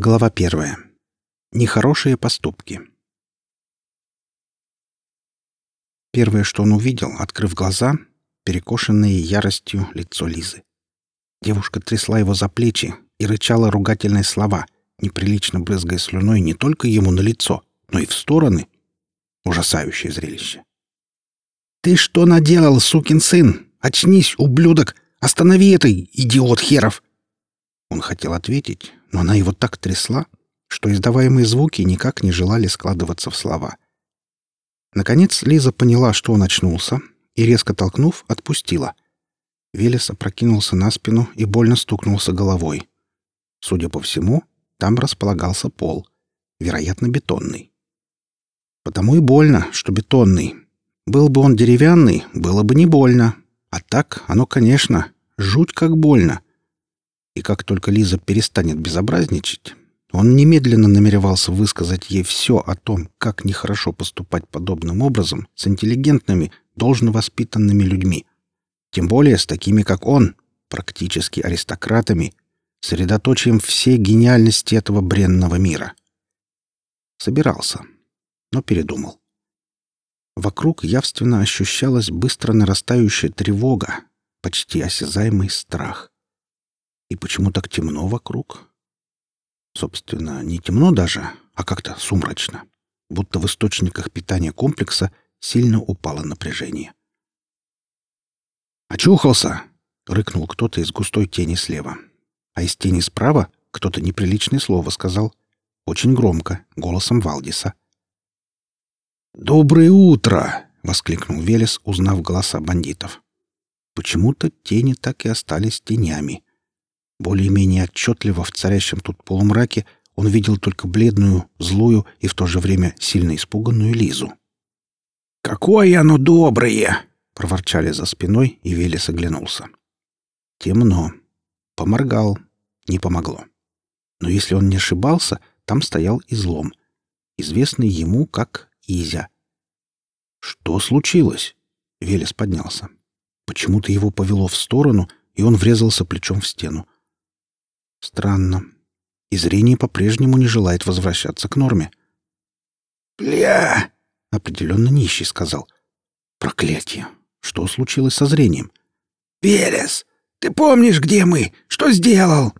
Глава первая. Нехорошие поступки. Первое, что он увидел, открыв глаза, перекошенное яростью лицо Лизы. Девушка трясла его за плечи и рычала ругательные слова, неприлично брызгая слюной не только ему на лицо, но и в стороны. Ужасающее зрелище. «Ты что наделал, сукин сын? Очнись, ублюдок! Останови это, идиот херов!» Он хотел ответить, но она его так трясла, что издаваемые звуки никак не желали складываться в слова. Наконец Лиза поняла, что он очнулся, и, резко толкнув, отпустила. Велес опрокинулся на спину и больно стукнулся головой. Судя по всему, там располагался пол, вероятно, бетонный. Потому и больно, что бетонный. Был бы он деревянный, было бы не больно. А так оно, конечно, жуть как больно — и как только Лиза перестанет безобразничать, он немедленно намеревался высказать ей все о том, как нехорошо поступать подобным образом с интеллигентными, должно воспитанными людьми. Тем более с такими, как он, практически аристократами, средоточием всей гениальности этого бренного мира. Собирался, но передумал. Вокруг явственно ощущалась быстро нарастающая тревога, почти осязаемый страх. И почему так темно вокруг? Собственно, не темно даже, а как-то сумрачно. Будто в источниках питания комплекса сильно упало напряжение. «Очухался!» — рыкнул кто-то из густой тени слева. А из тени справа кто-то неприличное слово сказал. Очень громко, голосом Валдиса. «Доброе утро!» — воскликнул Велес, узнав голоса бандитов. Почему-то тени так и остались тенями — более-менее отчетливо в царящем тут полумраке он видел только бледную, злую и в то же время сильно испуганную Лизу. «Какое оно доброе!» — проворчали за спиной, и Велес оглянулся. Темно. Поморгал. Не помогло. Но если он не ошибался, там стоял излом, известный ему как Изя. «Что случилось?» — Велес поднялся. Почему-то его повело в сторону, и он врезался плечом в стену. Странно. И зрение по-прежнему не желает возвращаться к норме. «Бля!» — определенно нищий сказал. «Проклятие! Что случилось со зрением?» «Велес, ты помнишь, где мы? Что сделал?»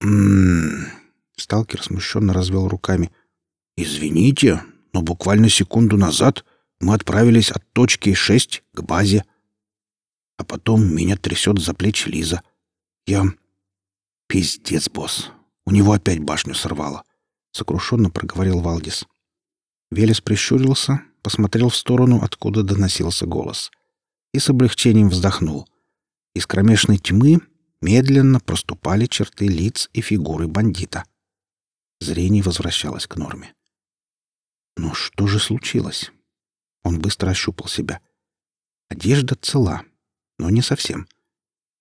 «М-м-м...» Сталкер смущенно развел руками. «Извините, но буквально секунду назад мы отправились от точки 6 к базе. А потом меня трясет за плечи Лиза. Я... «Пиздец, босс! У него опять башню сорвало!» — сокрушенно проговорил Валдис. Велес прищурился, посмотрел в сторону, откуда доносился голос, и с облегчением вздохнул. Из кромешной тьмы медленно проступали черты лиц и фигуры бандита. Зрение возвращалось к норме. Но что же случилось? Он быстро ощупал себя. Одежда цела, но не совсем —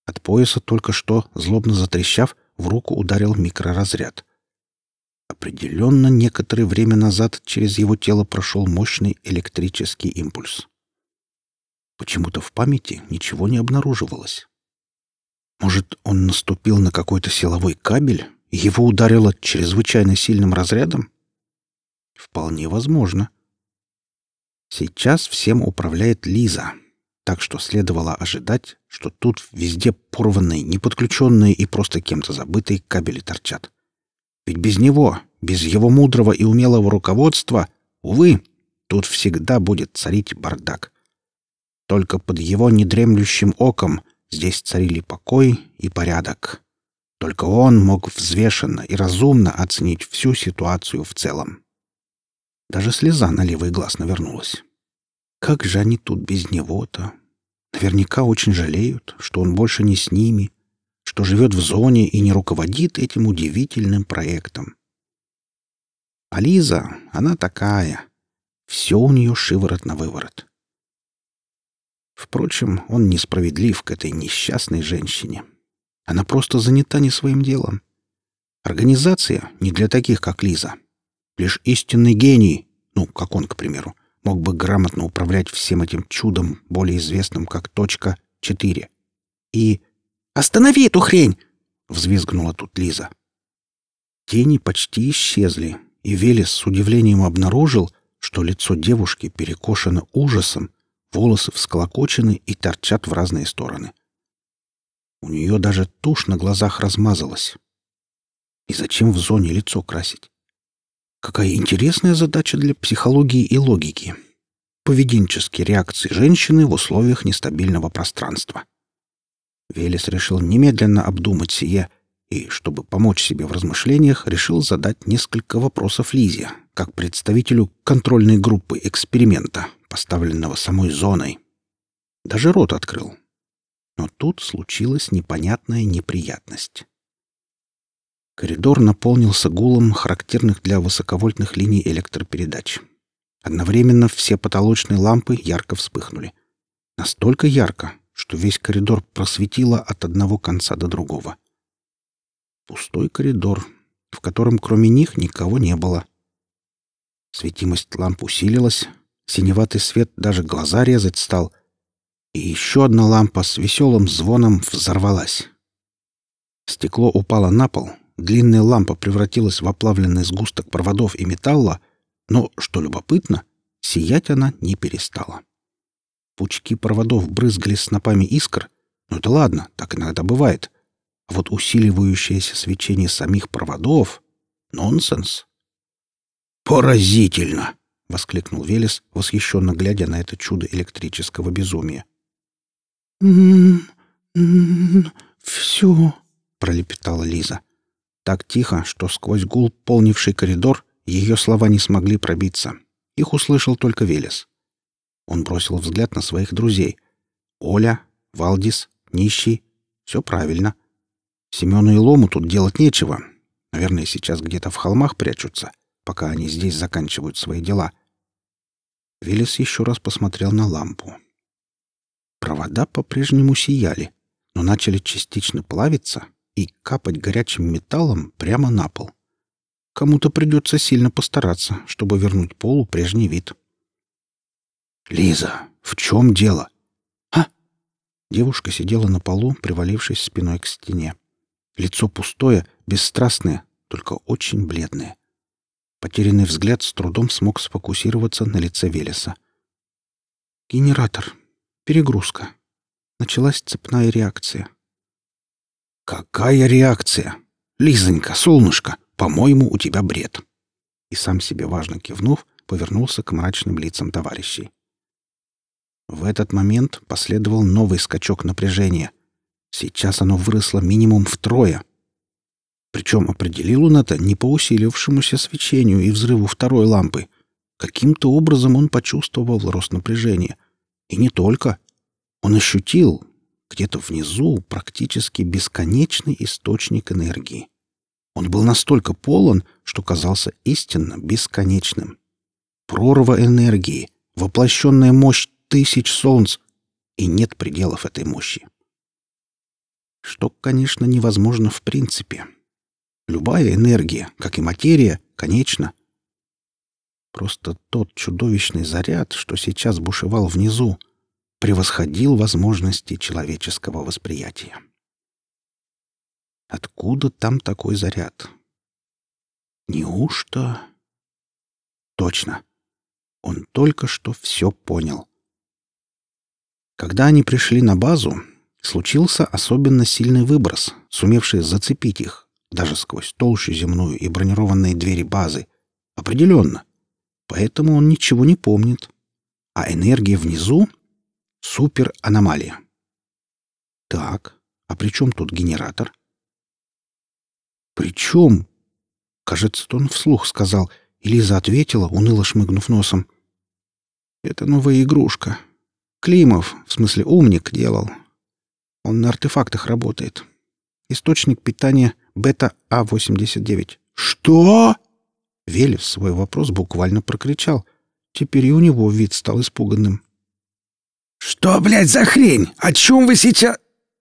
от пояса только что, злобно затрещав, в руку ударил микроразряд. Определенно, некоторое время назад через его тело прошел мощный электрический импульс. Почему-то в памяти ничего не обнаруживалось. Может, он наступил на какой-то силовой кабель, и его ударило чрезвычайно сильным разрядом? Вполне возможно. Сейчас всем управляет Лиза — так что следовало ожидать, что тут везде порванные, неподключенные и просто кем-то забытые кабели торчат. Ведь без него, без его мудрого и умелого руководства, увы, тут всегда будет царить бардак. Только под его недремлющим оком здесь царили покой и порядок. Только он мог взвешенно и разумно оценить всю ситуацию в целом. Даже слеза на левый глаз навернулась. Как же они тут без него-то? Наверняка очень жалеют, что он больше не с ними, что живет в зоне и не руководит этим удивительным проектом. А Лиза, она такая. Все у нее шиворот на выворот. Впрочем, он несправедлив к этой несчастной женщине. Она просто занята не своим делом. Организация не для таких, как Лиза. Лишь истинный гений, ну, как он, к примеру, мог бы грамотно управлять всем этим чудом, более известным как точка 4. И... «Останови эту хрень!» — взвизгнула тут Лиза. Тени почти исчезли, и Велес с удивлением обнаружил, что лицо девушки перекошено ужасом, волосы всколокочены и торчат в разные стороны. У нее даже тушь на глазах размазалась. И зачем в зоне лицо красить? Какая интересная задача для психологии и логики. Поведенческие реакции женщины в условиях нестабильного пространства. Велес решил немедленно обдумать сие и, чтобы помочь себе в размышлениях, решил задать несколько вопросов Лизе, как представителю контрольной группы эксперимента, поставленного самой зоной. Даже рот открыл. Но тут случилась непонятная неприятность. Коридор наполнился гулом характерных для высоковольтных линий электропередач. Одновременно все потолочные лампы ярко вспыхнули. Настолько ярко, что весь коридор просветило от одного конца до другого. Пустой коридор, в котором кроме них никого не было. Светимость ламп усилилась, синеватый свет даже глаза резать стал, и еще одна лампа с веселым звоном взорвалась. Стекло упало на пол, Длинная лампа превратилась в оплавленный сгусток проводов и металла, но, что любопытно, сиять она не перестала. Пучки проводов брызгали снопами искр, но это ладно, так иногда бывает. А вот усиливающееся свечение самих проводов — нонсенс. «Поразительно!» — воскликнул Велес, восхищенно глядя на это чудо электрического безумия. «М-м-м, все», — пролепетала Лиза. Так тихо, что сквозь гул, полнивший коридор, ее слова не смогли пробиться. Их услышал только Велес. Он бросил взгляд на своих друзей. Оля, Валдис, Нищий. Все правильно. Семену и Лому тут делать нечего. Наверное, сейчас где-то в холмах прячутся, пока они здесь заканчивают свои дела. Велес еще раз посмотрел на лампу. Провода по-прежнему сияли, но начали частично плавиться, и капать горячим металлом прямо на пол. Кому-то придется сильно постараться, чтобы вернуть полу прежний вид. «Лиза, в чем дело?» «А?» Девушка сидела на полу, привалившись спиной к стене. Лицо пустое, бесстрастное, только очень бледное. Потерянный взгляд с трудом смог сфокусироваться на лице Велеса. «Генератор. Перегрузка. Началась цепная реакция. «Какая реакция? Лизонька, солнышко, по-моему, у тебя бред!» И сам себе важно кивнув, повернулся к мрачным лицам товарищей. В этот момент последовал новый скачок напряжения. Сейчас оно выросло минимум втрое. Причем определил он это не по усилившемуся свечению и взрыву второй лампы. Каким-то образом он почувствовал рост напряжения. И не только. Он ощутил, где-то внизу практически бесконечный источник энергии. Он был настолько полон, что казался истинно бесконечным. Прорва энергии, воплощенная мощь тысяч солнц, и нет пределов этой мощи. Что, конечно, невозможно в принципе. Любая энергия, как и материя, конечна. Просто тот чудовищный заряд, что сейчас бушевал внизу, превосходил возможности человеческого восприятия. Откуда там такой заряд? Неужто... Точно. Он только что все понял. Когда они пришли на базу, случился особенно сильный выброс, сумевший зацепить их, даже сквозь толщу земную и бронированные двери базы. Определенно. Поэтому он ничего не помнит. А энергия внизу Супер-аномалия. Так, а при чем тут генератор? При чем? Кажется, он вслух сказал, и Лиза ответила, уныло шмыгнув носом. Это новая игрушка. Климов, в смысле умник, делал. Он на артефактах работает. Источник питания бета-А89. Что? Велев свой вопрос буквально прокричал. Теперь и у него вид стал испуганным. «Что, блядь, за хрень? О чем вы сейчас...»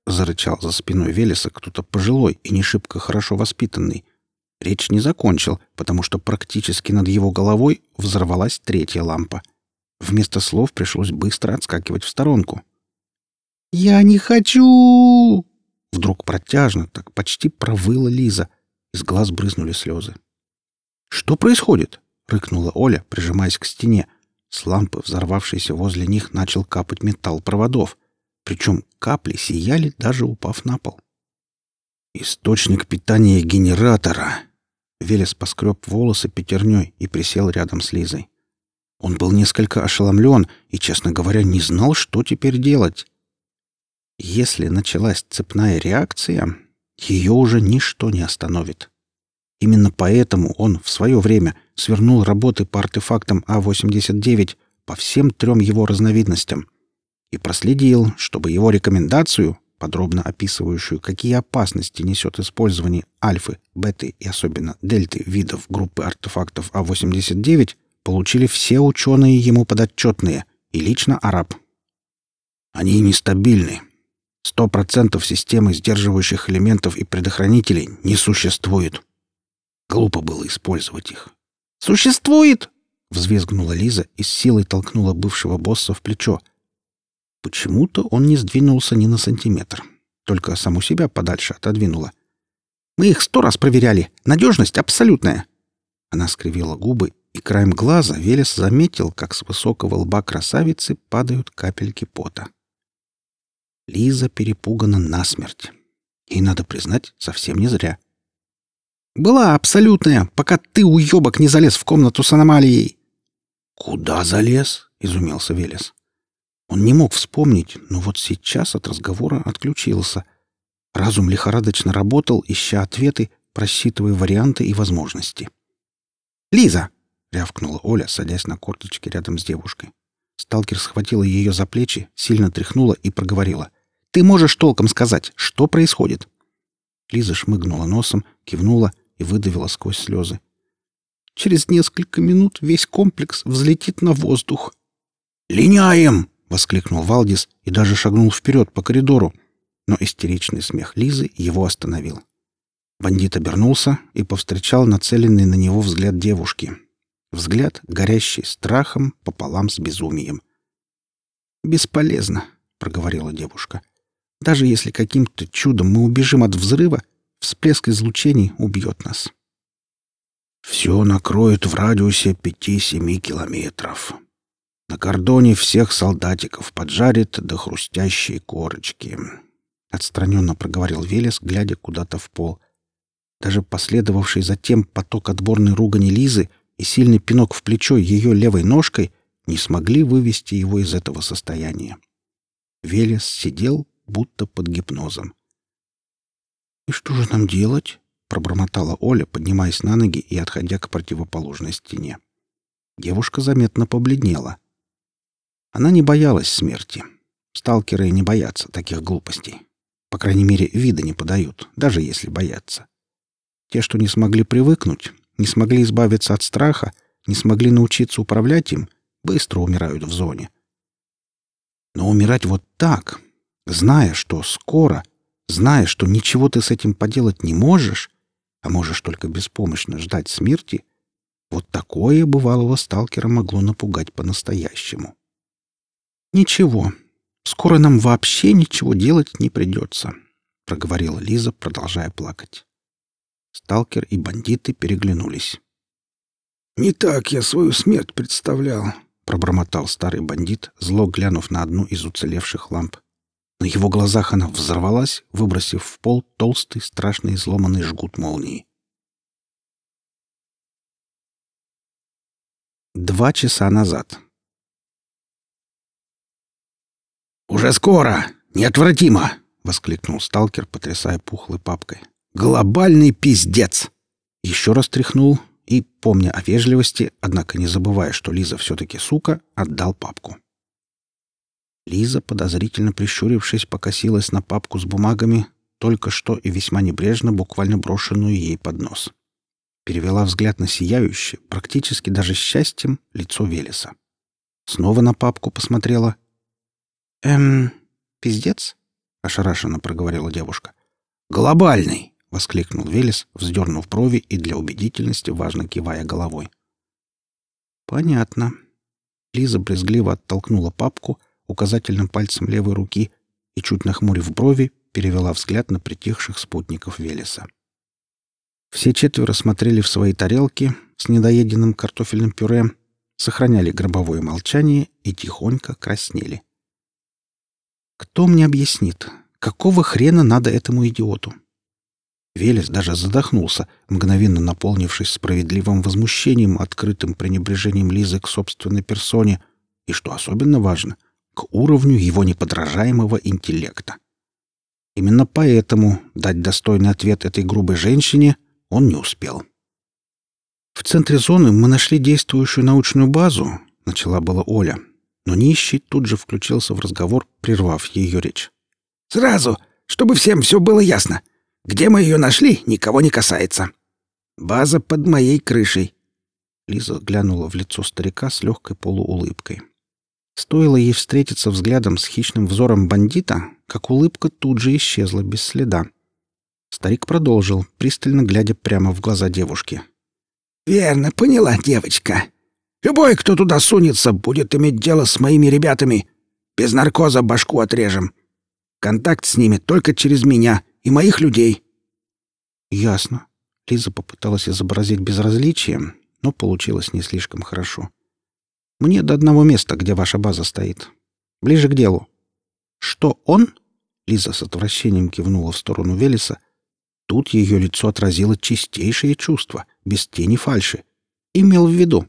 Зарычал за спиной Велеса кто-то пожилой и не шибко хорошо воспитанный. Речь не закончил, потому что практически над его головой взорвалась третья лампа. Вместо слов пришлось быстро отскакивать в сторонку. «Я не хочу!» Вдруг протяжно, так почти провыла Лиза. из глаз брызнули слезы. «Что происходит?» — рыкнула Оля, прижимаясь к стене. С лампы, взорвавшейся возле них, начал капать металл проводов. Причем капли сияли, даже упав на пол. «Источник питания генератора!» Велес поскреб волосы пятерней и присел рядом с Лизой. Он был несколько ошеломлен и, честно говоря, не знал, что теперь делать. Если началась цепная реакция, ее уже ничто не остановит. Именно поэтому он в свое время свернул работы по артефактам А-89 по всем трем его разновидностям и проследил, чтобы его рекомендацию, подробно описывающую, какие опасности несет использование альфы, беты и особенно дельты видов группы артефактов А-89, получили все ученые ему подотчетные и лично араб. Они нестабильны. Сто процентов системы сдерживающих элементов и предохранителей не существует. Глупо было использовать их. «Существует!» — взвизгнула Лиза и с силой толкнула бывшего босса в плечо. Почему-то он не сдвинулся ни на сантиметр, только саму себя подальше отодвинула. «Мы их сто раз проверяли. Надежность абсолютная!» Она скривила губы и краем глаза Велес заметил, как с высокого лба красавицы падают капельки пота. Лиза перепугана насмерть. И, надо признать, совсем не зря. «Была абсолютная, пока ты, уебок, не залез в комнату с аномалией!» «Куда залез?» — изумился Велес. Он не мог вспомнить, но вот сейчас от разговора отключился. Разум лихорадочно работал, ища ответы, просчитывая варианты и возможности. «Лиза!» — рявкнула Оля, садясь на корточки рядом с девушкой. Сталкер схватила ее за плечи, сильно тряхнула и проговорила. «Ты можешь толком сказать, что происходит?» Лиза шмыгнула носом, кивнула и выдавила сквозь слезы. «Через несколько минут весь комплекс взлетит на воздух». «Линяем!» — воскликнул Валдис и даже шагнул вперед по коридору, но истеричный смех Лизы его остановил. Бандит обернулся и повстречал нацеленный на него взгляд девушки. Взгляд, горящий страхом пополам с безумием. «Бесполезно», — проговорила девушка. «Даже если каким-то чудом мы убежим от взрыва, всплеск излучений убьет нас». «Все накроет в радиусе пяти-семи километров. На кордоне всех солдатиков поджарит до хрустящей корочки», — отстраненно проговорил Велес, глядя куда-то в пол — даже последовавший затем поток отборной ругани Лизы и сильный пинок в плечо ее левой ножкой не смогли вывести его из этого состояния. Велес сидел, будто под гипнозом. «И что же нам делать?» — пробормотала Оля, поднимаясь на ноги и отходя к противоположной стене. Девушка заметно побледнела. Она не боялась смерти. Сталкеры не боятся таких глупостей. По крайней мере, вида не подают, даже если боятся. Те, что не смогли привыкнуть, не смогли избавиться от страха, не смогли научиться управлять им, быстро умирают в зоне. Но умирать вот так, зная, что скоро, зная, что ничего ты с этим поделать не можешь, а можешь только беспомощно ждать смерти, вот такое бывалого сталкера могло напугать по-настоящему. «Ничего, скоро нам вообще ничего делать не придется», — проговорила Лиза, продолжая плакать. Сталкер и бандиты переглянулись. «Не так я свою смерть представлял», — пробормотал старый бандит, зло глянув на одну из уцелевших ламп. На его глазах она взорвалась, выбросив в пол толстый, страшный изломанный жгут молнии. Два часа назад. «Уже скоро! Неотвратимо!» — воскликнул сталкер, потрясая пухлой папкой. Глобальный пиздец!» Еще раз тряхнул и, помня о вежливости, однако не забывая, что Лиза все-таки сука, отдал папку. Лиза, подозрительно прищурившись, покосилась на папку с бумагами, только что и весьма небрежно, буквально брошенную ей под нос. Перевела взгляд на сияющее, практически даже счастьем, лицо Велеса. Снова на папку посмотрела. «Эм, пиздец?» — ошарашенно проговорила девушка. «Глобальный!» — воскликнул Велес, вздернув брови и для убедительности важно кивая головой. «Понятно». Лиза брезгливо оттолкнула папку указательным пальцем левой руки и, чуть нахмурив брови, перевела взгляд на притихших спутников Велеса. Все четверо смотрели в свои тарелки с недоеденным картофельным пюре, сохраняли гробовое молчание и тихонько краснели. Кто мне объяснит, какого хрена надо этому идиоту? Велес даже задохнулся, мгновенно наполнившись справедливым возмущением, открытым пренебрежением Лизы к собственной персоне и, что особенно важно, к уровню его неподражаемого интеллекта. Именно поэтому дать достойный ответ этой грубой женщине он не успел. «В центре зоны мы нашли действующую научную базу», — начала была Оля, но нищий тут же включился в разговор, прервав ее речь. «Сразу, чтобы всем все было ясно. Где мы ее нашли, никого не касается. База под моей крышей». Лиза глянула в лицо старика с легкой полуулыбкой. Стоило ей встретиться взглядом с хищным взором бандита, как улыбка тут же исчезла без следа. Старик продолжил, пристально глядя прямо в глаза девушки. «Верно, поняла девочка. Любой, кто туда сунется, будет иметь дело с моими ребятами. Без наркоза башку отрежем. Контакт с ними только через меня и моих людей. Ясно. Лиза попыталась изобразить безразличие, но получилось не слишком хорошо. Мне до одного места, где ваша база стоит. Ближе к делу. Что он? Лиза с отвращением кивнула в сторону Велеса. Тут ее лицо отразило чистейшее чувство, без тени фальши. Имел в виду.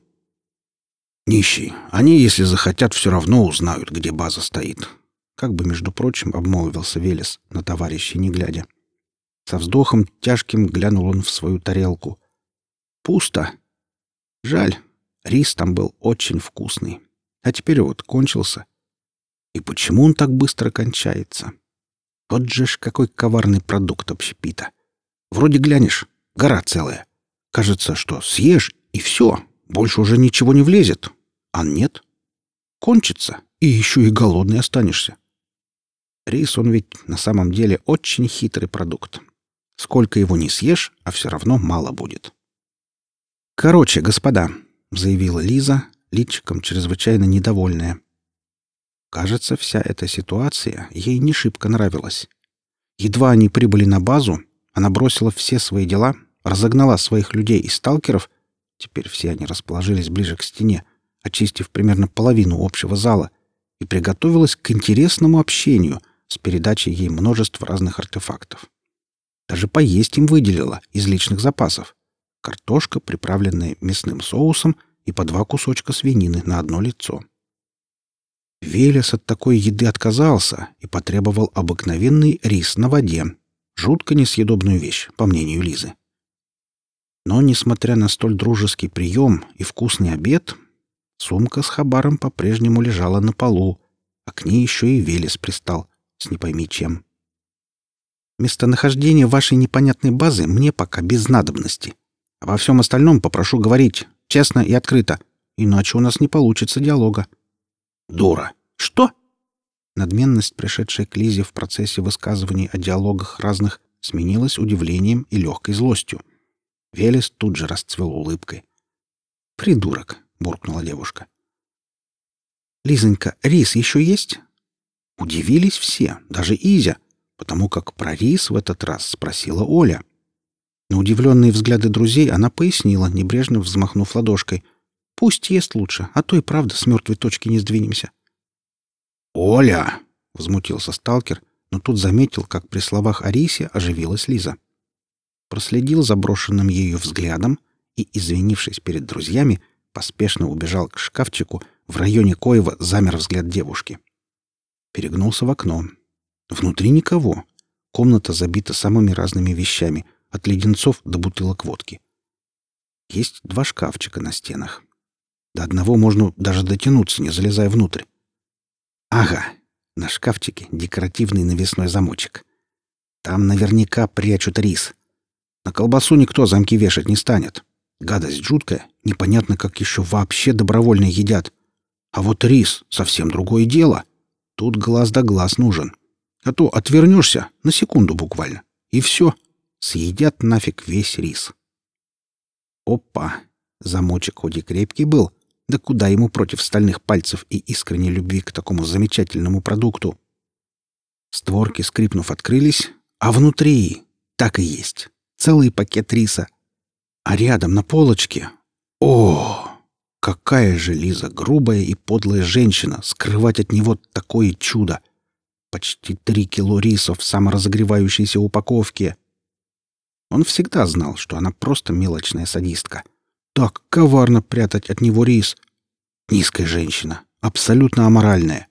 Нищий. Они, если захотят, все равно узнают, где база стоит. Как бы, между прочим, обмолвился Велес, на товарища не глядя. Со вздохом тяжким глянул он в свою тарелку. Пусто. Жаль. Рис там был очень вкусный. А теперь вот кончился. И почему он так быстро кончается? Вот же ж какой коварный продукт общепита. Вроде глянешь, гора целая. Кажется, что съешь, и все, больше уже ничего не влезет. А нет. Кончится, и еще и голодный останешься. Рис, он ведь на самом деле очень хитрый продукт. Сколько его не съешь, а все равно мало будет. «Короче, господа», — заявила Лиза, личиком чрезвычайно недовольная. Кажется, вся эта ситуация ей не шибко нравилась. Едва они прибыли на базу, она бросила все свои дела, разогнала своих людей и сталкеров, теперь все они расположились ближе к стене, очистив примерно половину общего зала, и приготовилась к интересному общению с передачей ей множества разных артефактов. Даже поесть им выделила из личных запасов. Картошка, приправленная мясным соусом, и по два кусочка свинины на одно лицо. Велес от такой еды отказался и потребовал обыкновенный рис на воде, жутко несъедобную вещь, по мнению Лизы. Но, несмотря на столь дружеский прием и вкусный обед, Сумка с хабаром по-прежнему лежала на полу, а к ней еще и Велес пристал, с не пойми чем. Местонахождение вашей непонятной базы мне пока без надобности. Во всем остальном попрошу говорить честно и открыто, иначе у нас не получится диалога. Дура. Что? Надменность, пришедшая к Лизе в процессе высказываний о диалогах разных, сменилась удивлением и легкой злостью. Велес тут же расцвел улыбкой. «Придурок!» — буркнула девушка. «Лизонька, рис еще есть?» Удивились все, даже Изя, потому как про рис в этот раз спросила Оля. На удивленные взгляды друзей она пояснила, небрежно взмахнув ладошкой. «Пусть ест лучше, а то и правда с мертвой точки не сдвинемся». «Оля!» — возмутился сталкер, но тут заметил, как при словах о рисе оживилась Лиза. Проследил заброшенным ею взглядом и, извинившись перед друзьями, поспешно убежал к шкафчику, в районе коего замер взгляд девушки. Перегнулся в окно. Внутри никого. Комната забита самыми разными вещами, от леденцов до бутылок водки. Есть два шкафчика на стенах. До одного можно даже дотянуться, не залезая внутрь. Ага, на шкафчике декоративный навесной замочек. Там наверняка прячут рис. На колбасу никто замки вешать не станет. Гадость жуткая, непонятно, как еще вообще добровольно едят. А вот рис — совсем другое дело. Тут глаз да глаз нужен. А то отвернешься на секунду буквально, и все, съедят нафиг весь рис. Опа! Замочек хоть и крепкий был, да куда ему против стальных пальцев и искренней любви к такому замечательному продукту? Створки, скрипнув, открылись, а внутри так и есть. целый пакет риса. А рядом на полочке... О, какая же Лиза грубая и подлая женщина, скрывать от него такое чудо! Почти три кило риса в саморазогревающейся упаковке. Он всегда знал, что она просто мелочная садистка. Так коварно прятать от него рис. Низкая женщина, абсолютно аморальная.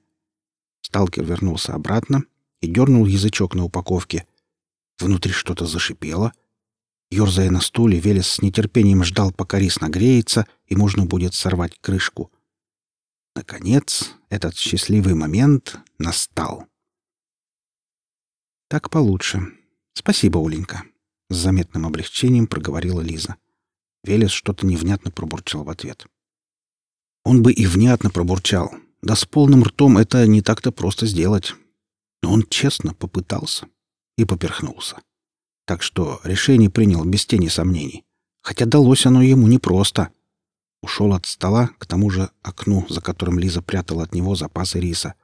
Сталкер вернулся обратно и дернул язычок на упаковке. Внутри что-то зашипело. Ёрзая на стуле, Велес с нетерпением ждал, пока рис нагреется, и можно будет сорвать крышку. Наконец, этот счастливый момент настал. «Так получше. Спасибо, Оленька», — с заметным облегчением проговорила Лиза. Велес что-то невнятно пробурчал в ответ. Он бы и внятно пробурчал. Да с полным ртом это не так-то просто сделать. Но он честно попытался и поперхнулся. Так что решение принял без тени сомнений. Хотя далось оно ему непросто. Ушел от стола к тому же окну, за которым Лиза прятала от него запасы риса.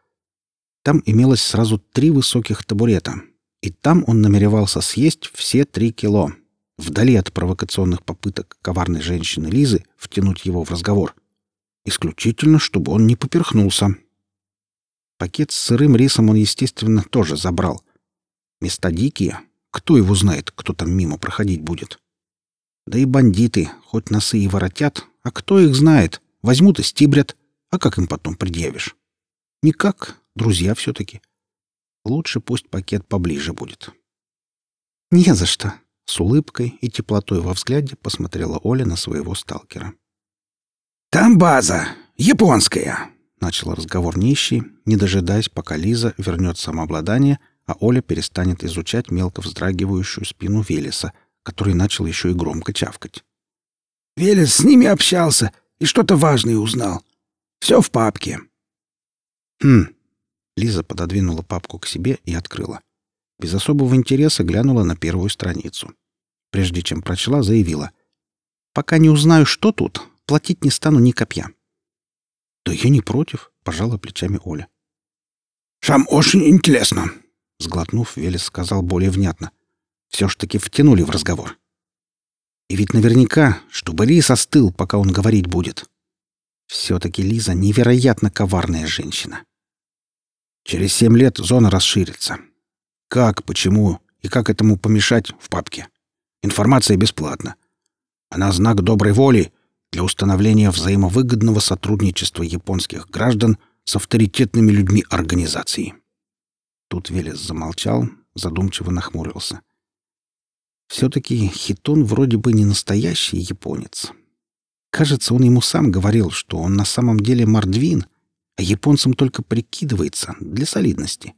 Там имелось сразу три высоких табурета, и там он намеревался съесть все три кило, вдали от провокационных попыток коварной женщины Лизы втянуть его в разговор. Исключительно, чтобы он не поперхнулся. Пакет с сырым рисом он, естественно, тоже забрал. Места дикие. Кто его знает, кто там мимо проходить будет? Да и бандиты, хоть носы и воротят, а кто их знает? Возьмут и стибрят. А как им потом предъявишь? Никак. Друзья все-таки. — Лучше пусть пакет поближе будет. «Не за что!» — с улыбкой и теплотой во взгляде посмотрела Оля на своего сталкера. «Там база! Японская!» — начал разговор нищий, не дожидаясь, пока Лиза вернет самообладание, а Оля перестанет изучать мелко вздрагивающую спину Велеса, который начал еще и громко чавкать. «Велес с ними общался и что-то важное узнал. Все в папке». «Хм, Лиза пододвинула папку к себе и открыла. Без особого интереса глянула на первую страницу. Прежде чем прочла, заявила. «Пока не узнаю, что тут, платить не стану ни копья». «Да я не против», — пожала плечами Оля. «Шам очень интересно», — сглотнув, Велес сказал более внятно. «Все ж таки втянули в разговор». И ведь наверняка, чтобы Лис остыл, пока он говорить будет. Все-таки Лиза невероятно коварная женщина. Через семь лет зона расширится. Как, почему и как этому помешать в папке? Информация бесплатна. Она знак доброй воли для установления взаимовыгодного сотрудничества японских граждан с авторитетными людьми организации. Тут Велес замолчал, задумчиво нахмурился. Все-таки Хитон вроде бы не настоящий японец. Кажется, он ему сам говорил, что он на самом деле мордвин, а японцам только прикидывается для солидности.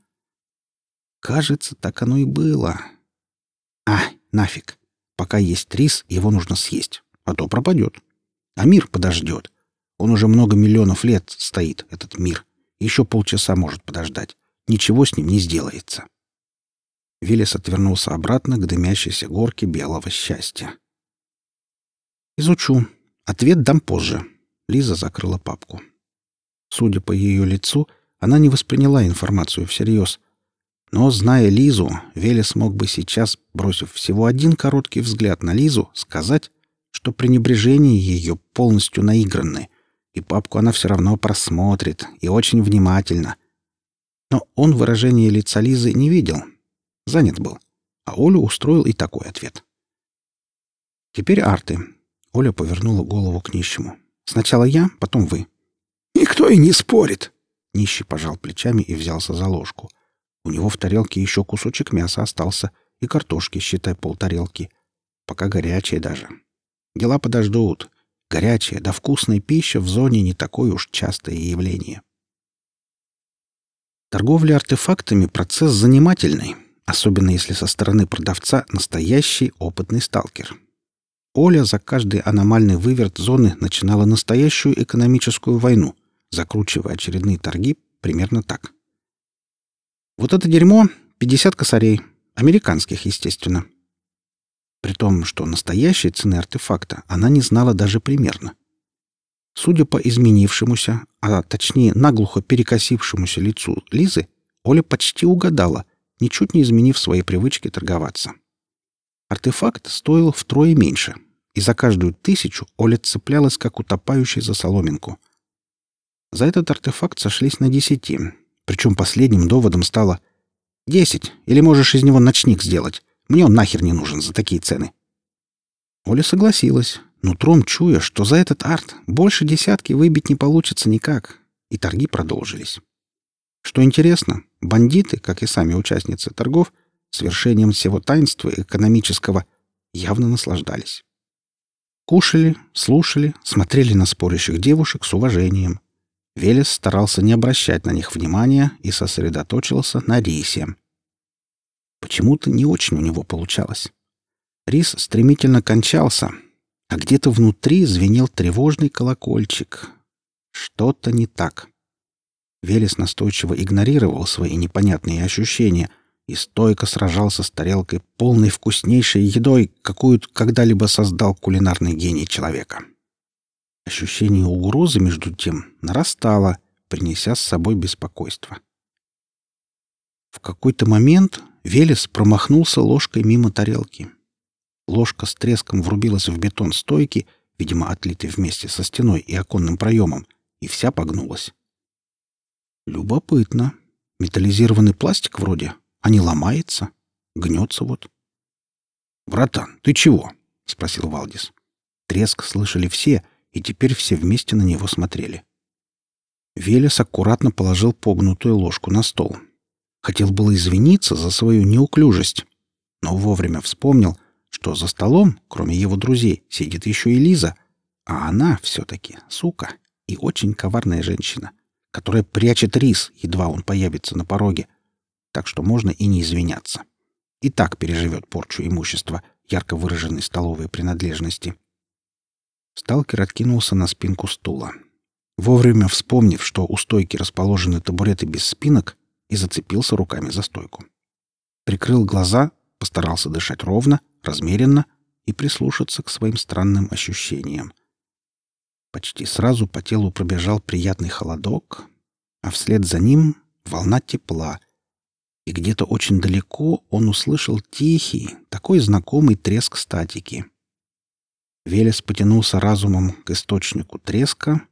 Кажется, так оно и было. А, нафиг. Пока есть рис, его нужно съесть, а то пропадет. А мир подождет. Он уже много миллионов лет стоит, этот мир. Еще полчаса может подождать. Ничего с ним не сделается. Велес отвернулся обратно к дымящейся горке белого счастья. «Изучу. Ответ дам позже». Лиза закрыла папку. Судя по ее лицу, она не восприняла информацию всерьез. Но, зная Лизу, Велес мог бы сейчас, бросив всего один короткий взгляд на Лизу, сказать, что пренебрежение ее полностью наигранны, и папку она все равно просмотрит, и очень внимательно. Но он выражение лица Лизы не видел. Занят был. А Олю устроил и такой ответ. «Теперь арты». Оля повернула голову к нищему. «Сначала я, потом вы». Никто и не спорит. Нищий пожал плечами и взялся за ложку. У него в тарелке еще кусочек мяса остался и картошки, считай, полтарелки. Пока горячая даже. Дела подождут. Горячая да вкусная пища в зоне не такое уж частое явление. Торговля артефактами — процесс занимательный, особенно если со стороны продавца настоящий опытный сталкер. Оля за каждый аномальный выверт зоны начинала настоящую экономическую войну — закручивая очередные торги примерно так. Вот это дерьмо — 50 косарей. Американских, естественно. При том, что настоящей цены артефакта она не знала даже примерно. Судя по изменившемуся, а точнее наглухо перекосившемуся лицу Лизы, Оля почти угадала, ничуть не изменив свои привычки торговаться. Артефакт стоил втрое меньше, и за каждую тысячу Оля цеплялась, как утопающий за соломинку. За этот артефакт сошлись на десяти, причем последним доводом стало «Десять, или можешь из него ночник сделать. Мне он нахер не нужен за такие цены». Оля согласилась, нутром чуя, что за этот арт больше десятки выбить не получится никак, и торги продолжились. Что интересно, бандиты, как и сами участницы торгов, свершением всего таинства экономического явно наслаждались. Кушали, слушали, смотрели на спорящих девушек с уважением. Велес старался не обращать на них внимания и сосредоточился на рисе. Почему-то не очень у него получалось. Рис стремительно кончался, а где-то внутри звенел тревожный колокольчик. Что-то не так. Велес настойчиво игнорировал свои непонятные ощущения и стойко сражался с тарелкой, полной вкуснейшей едой, какую когда-либо создал кулинарный гений человека. Ощущение угрозы, между тем, нарастало, принеся с собой беспокойство. В какой-то момент Велес промахнулся ложкой мимо тарелки. Ложка с треском врубилась в бетон стойки, видимо, отлитой вместе со стеной и оконным проемом, и вся погнулась. Любопытно. Металлизированный пластик вроде, а не ломается, гнется вот. «Братан, ты чего?» — спросил Валдис. Треск слышали все, и теперь все вместе на него смотрели. Велес аккуратно положил погнутую ложку на стол. Хотел было извиниться за свою неуклюжесть, но вовремя вспомнил, что за столом, кроме его друзей, сидит еще и Лиза, а она все-таки сука и очень коварная женщина — которая прячет рис, едва он появится на пороге, так что можно и не извиняться. И так переживет порчу имущества, ярко выраженной столовой принадлежности. Сталкер откинулся на спинку стула. Вовремя вспомнив, что у стойки расположены табуреты без спинок, и зацепился руками за стойку. Прикрыл глаза, постарался дышать ровно, размеренно и прислушаться к своим странным ощущениям — Почти сразу по телу пробежал приятный холодок, а вслед за ним волна тепла. И где-то очень далеко он услышал тихий, такой знакомый треск статики. Велес потянулся разумом к источнику треска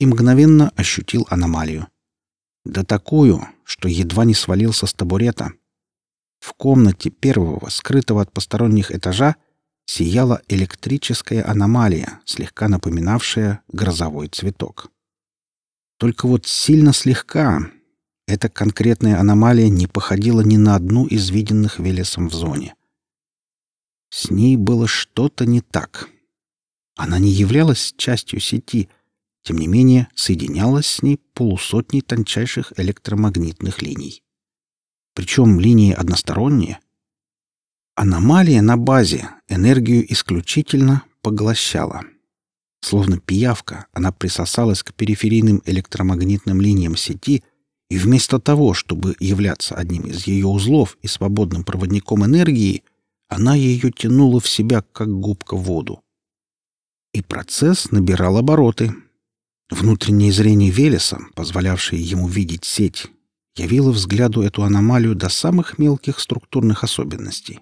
и мгновенно ощутил аномалию. Да такую, что едва не свалился с табурета. В комнате первого, скрытого от посторонних этажа, сияла электрическая аномалия, слегка напоминавшая грозовой цветок. Только вот сильно слегка эта конкретная аномалия не походила ни на одну из виденных Велесом в зоне. С ней было что-то не так. Она не являлась частью сети, тем не менее соединялась с ней полусотней тончайших электромагнитных линий. Причем линии односторонние — Аномалия на базе энергию исключительно поглощала. Словно пиявка, она присосалась к периферийным электромагнитным линиям сети, и вместо того, чтобы являться одним из ее узлов и свободным проводником энергии, она ее тянула в себя, как губка в воду. И процесс набирал обороты. Внутреннее зрение Велеса, позволявшее ему видеть сеть, явило взгляду эту аномалию до самых мелких структурных особенностей.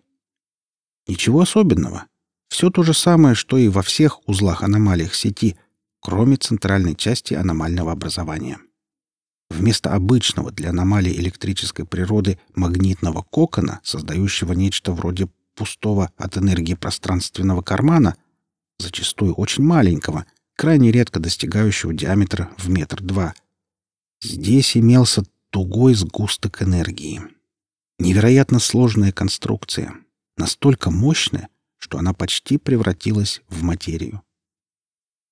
Ничего особенного. Все то же самое, что и во всех узлах-аномалиях сети, кроме центральной части аномального образования. Вместо обычного для аномалий электрической природы магнитного кокона, создающего нечто вроде пустого от энергии пространственного кармана, зачастую очень маленького, крайне редко достигающего диаметра в метр два, здесь имелся тугой сгусток энергии. Невероятно сложная конструкция — настолько мощная, что она почти превратилась в материю.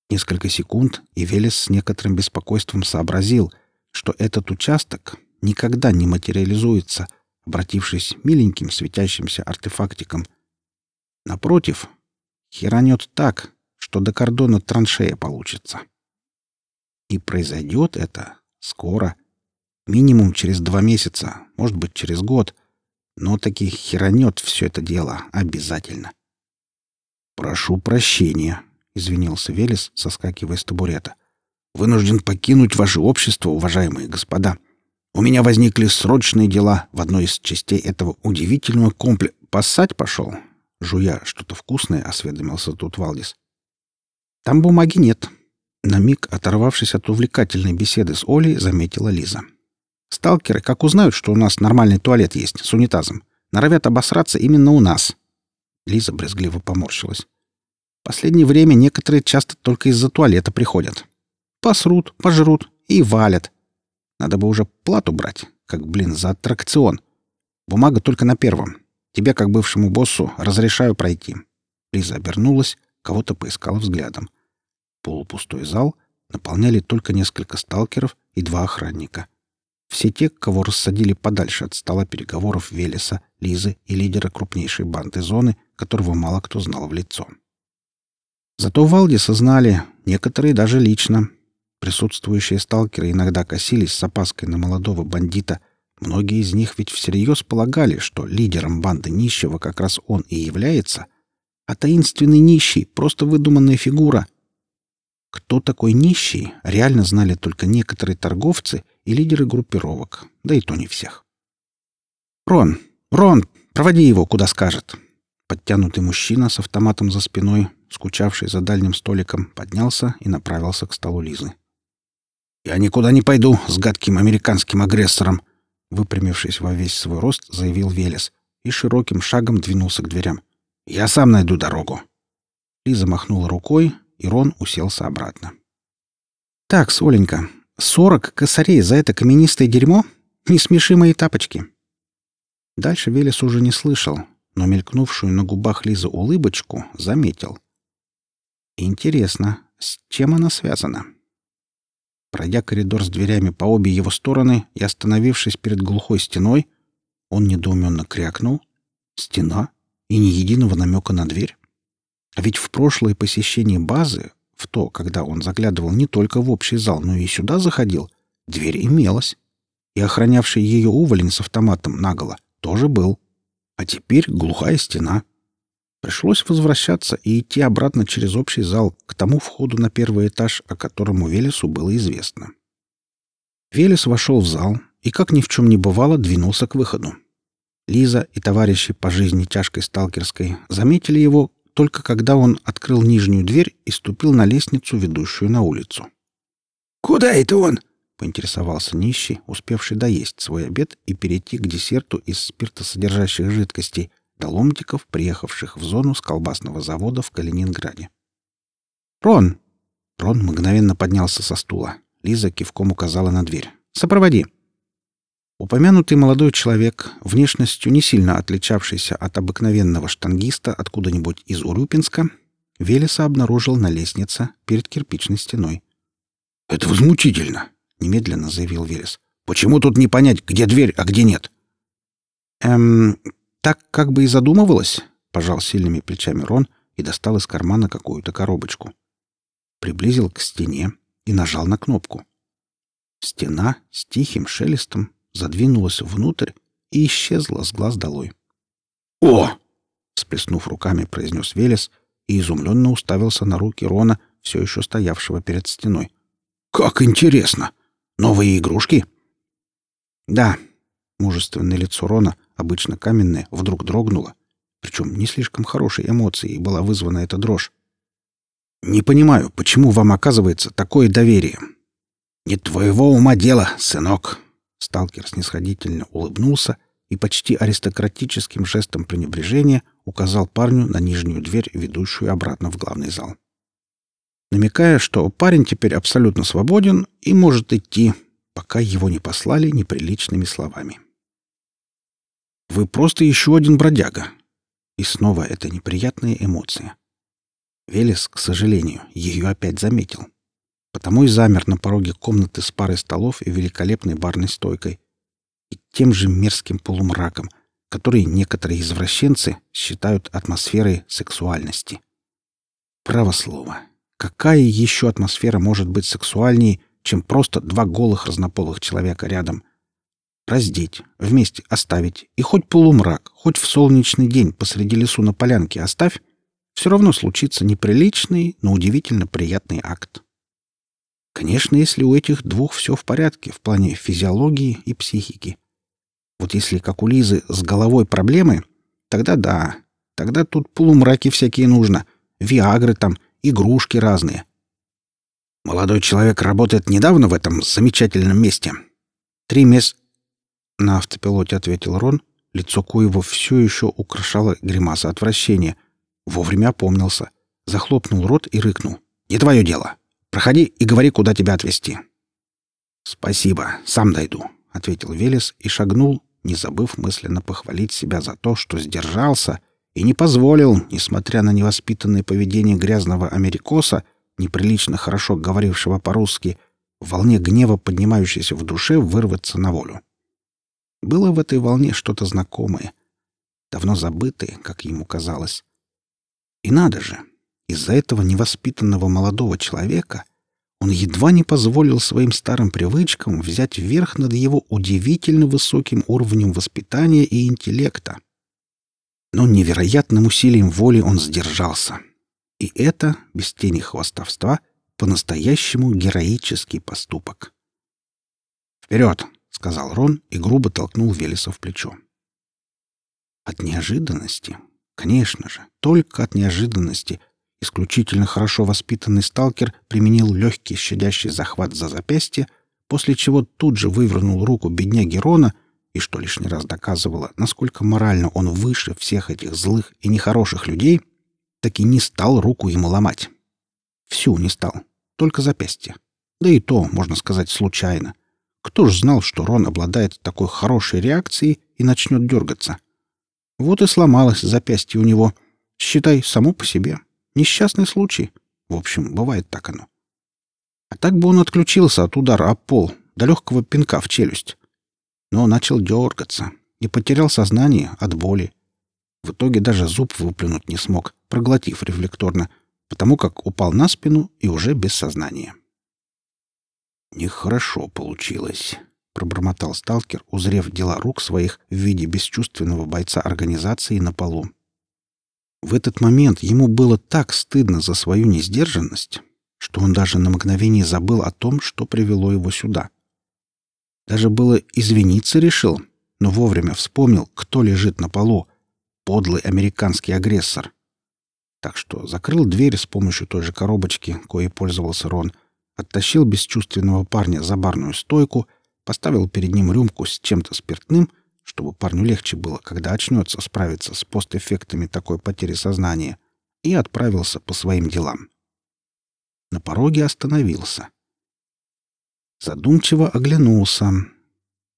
Несколько секунд, и Велес с некоторым беспокойством сообразил, что этот участок никогда не материализуется, обратившись миленьким светящимся артефактиком. Напротив, херанет так, что до кордона траншея получится. И произойдет это скоро, минимум через два месяца, может быть, через год — но таки херанет все это дело обязательно. «Прошу прощения», — извинился Велес, соскакивая с табурета. «Вынужден покинуть ваше общество, уважаемые господа. У меня возникли срочные дела в одной из частей этого удивительного комплекса. Поссать пошел? Жуя что-то вкусное, осведомился тут Валдис. Там бумаги нет. На миг, оторвавшись от увлекательной беседы с Олей, заметила Лиза. Сталкеры, как узнают, что у нас нормальный туалет есть с унитазом, норовят обосраться именно у нас. Лиза брезгливо поморщилась. Последнее время некоторые часто только из-за туалета приходят. Посрут, пожрут и валят. Надо бы уже плату брать, как, блин, за аттракцион. Бумага только на первом. Тебе, как бывшему боссу, разрешаю пройти. Лиза обернулась, кого-то поискала взглядом. Полупустой зал наполняли только несколько сталкеров и два охранника. Все те, кого рассадили подальше от стола переговоров Велеса, Лизы и лидера крупнейшей банды зоны, которого мало кто знал в лицо. Зато Валдиса знали, некоторые даже лично. Присутствующие сталкеры иногда косились с опаской на молодого бандита. Многие из них ведь всерьез полагали, что лидером банды нищего как раз он и является, а таинственный нищий — просто выдуманная фигура. Кто такой нищий, реально знали только некоторые торговцы и лидеры группировок, да и то не всех. «Рон! Рон! Проводи его, куда скажет!» Подтянутый мужчина с автоматом за спиной скучавший за дальним столиком, поднялся и направился к столу Лизы. «Я никуда не пойду с гадким американским агрессором!» Выпрямившись во весь свой рост, заявил Велес и широким шагом двинулся к дверям. «Я сам найду дорогу!» Лиза махнула рукой, и Рон уселся обратно. «Так, Соленька, сорок косарей за это каменистое дерьмо? Не смеши мои тапочки!» Дальше Велес уже не слышал, но мелькнувшую на губах Лизы улыбочку заметил. Интересно, с чем она связана? Пройдя коридор с дверями по обе его стороны и остановившись перед глухой стеной, он недоуменно крякнул. Стена и ни единого намека на дверь. А ведь в прошлое посещение базы, в то, когда он заглядывал не только в общий зал, но и сюда заходил, дверь имелась. И охранявший ее уволень с автоматом наголо тоже был. А теперь глухая стена — Пришлось возвращаться и идти обратно через общий зал к тому входу на первый этаж, о котором Велесу было известно. Велес вошел в зал и, как ни в чем не бывало, двинулся к выходу. Лиза и товарищи по жизни тяжкой сталкерской заметили его только когда он открыл нижнюю дверь и ступил на лестницу, ведущую на улицу. «Куда это он?» — поинтересовался нищий, успевший доесть свой обед и перейти к десерту из спиртосодержащих жидкостей — до ломтиков, приехавших в зону с колбасного завода в Калининграде. «Рон!» Рон мгновенно поднялся со стула. Лиза кивком указала на дверь. «Сопроводи!» Упомянутый молодой человек, внешностью не сильно отличавшийся от обыкновенного штангиста откуда-нибудь из Урюпинска, Велеса обнаружил на лестнице перед кирпичной стеной. «Это возмутительно!» — немедленно заявил Велес. «Почему тут не понять, где дверь, а где нет?» «Эм, так как бы и задумывалась, пожал сильными плечами Рон и достал из кармана какую-то коробочку. Приблизил к стене и нажал на кнопку. Стена с тихим шелестом задвинулась внутрь и исчезла с глаз долой. «О!» — сплеснув руками, произнес Велес и изумленно уставился на руки Рона, все еще стоявшего перед стеной. «Как интересно! Новые игрушки?» «Да». Мужественное лицо Рона обычно каменная, вдруг дрогнула. Причем не слишком хорошей эмоцией была вызвана эта дрожь. «Не понимаю, почему вам оказывается такое доверие?» «Не твоего ума дело, сынок!» Сталкер снисходительно улыбнулся и почти аристократическим жестом пренебрежения указал парню на нижнюю дверь, ведущую обратно в главный зал. Намекая, что парень теперь абсолютно свободен и может идти, пока его не послали неприличными словами. Вы просто еще один бродяга. И снова эта неприятная эмоция. Велес, к сожалению, ее опять заметил. Потому и замер на пороге комнаты с парой столов и великолепной барной стойкой. И тем же мерзким полумраком, который некоторые извращенцы считают атмосферой сексуальности. Право слово. Какая еще атмосфера может быть сексуальнее, чем просто два голых разнополых человека рядом — Раздеть, вместе оставить, и хоть полумрак, хоть в солнечный день посреди лесу на полянке оставь, все равно случится неприличный, но удивительно приятный акт. Конечно, если у этих двух все в порядке в плане физиологии и психики. Вот если, как у Лизы, с головой проблемы, тогда да, Тогда тут полумраки всякие нужно. Виагры там, игрушки разные. Молодой человек работает недавно в этом замечательном месте. Три месяца... На автопилоте ответил Рон. Лицо Коева все еще украшало гримаса отвращения. Вовремя опомнился. Захлопнул рот и рыкнул. «Не твое дело. Проходи и говори, куда тебя отвезти». «Спасибо, сам дойду», — ответил Велес и шагнул, не забыв мысленно похвалить себя за то, что сдержался и не позволил, несмотря на невоспитанное поведение грязного америкоса, неприлично хорошо говорившего по-русски, волне гнева, поднимающейся в душе, вырваться на волю. Было в этой волне что-то знакомое, давно забытое, как ему казалось. И надо же, из-за этого невоспитанного молодого человека он едва не позволил своим старым привычкам взять верх над его удивительно высоким уровнем воспитания и интеллекта. Но невероятным усилием воли он сдержался. И это, без тени хвастовства, по-настоящему героический поступок. «Вперед!» — сказал Рон и грубо толкнул Велеса в плечо. От неожиданности, конечно же, только от неожиданности — Исключительно хорошо воспитанный сталкер применил легкий щадящий захват за запястье, после чего тут же вывернул руку бедняги Рона, и что лишний раз доказывало, насколько морально он выше всех этих злых и нехороших людей, так и не стал руку ему ломать. Всю не стал, только запястье. Да и то, можно сказать, случайно. Кто ж знал, что Рон обладает такой хорошей реакцией и начнет дергаться? Вот и сломалось запястье у него. Считай, само по себе. Несчастный случай. В общем, бывает так оно. А так бы он отключился от удара об пол, до легкого пинка в челюсть. Но начал дергаться и потерял сознание от боли. В итоге даже зуб выплюнуть не смог, проглотив рефлекторно, потому как упал на спину и уже без сознания. «Нехорошо получилось», — пробормотал сталкер, узрев дела рук своих в виде бесчувственного бойца организации на полу. В этот момент ему было так стыдно за свою несдержанность, что он даже на мгновение забыл о том, что привело его сюда. Даже было извиниться решил, но вовремя вспомнил, кто лежит на полу — подлый американский агрессор. Так что закрыл дверь с помощью той же коробочки, коей пользовался Рон, оттащил бесчувственного парня за барную стойку, поставил перед ним рюмку с чем-то спиртным — чтобы парню легче было, когда очнется, справиться с постэффектами такой потери сознания, и отправился по своим делам. На пороге остановился. Задумчиво оглянулся.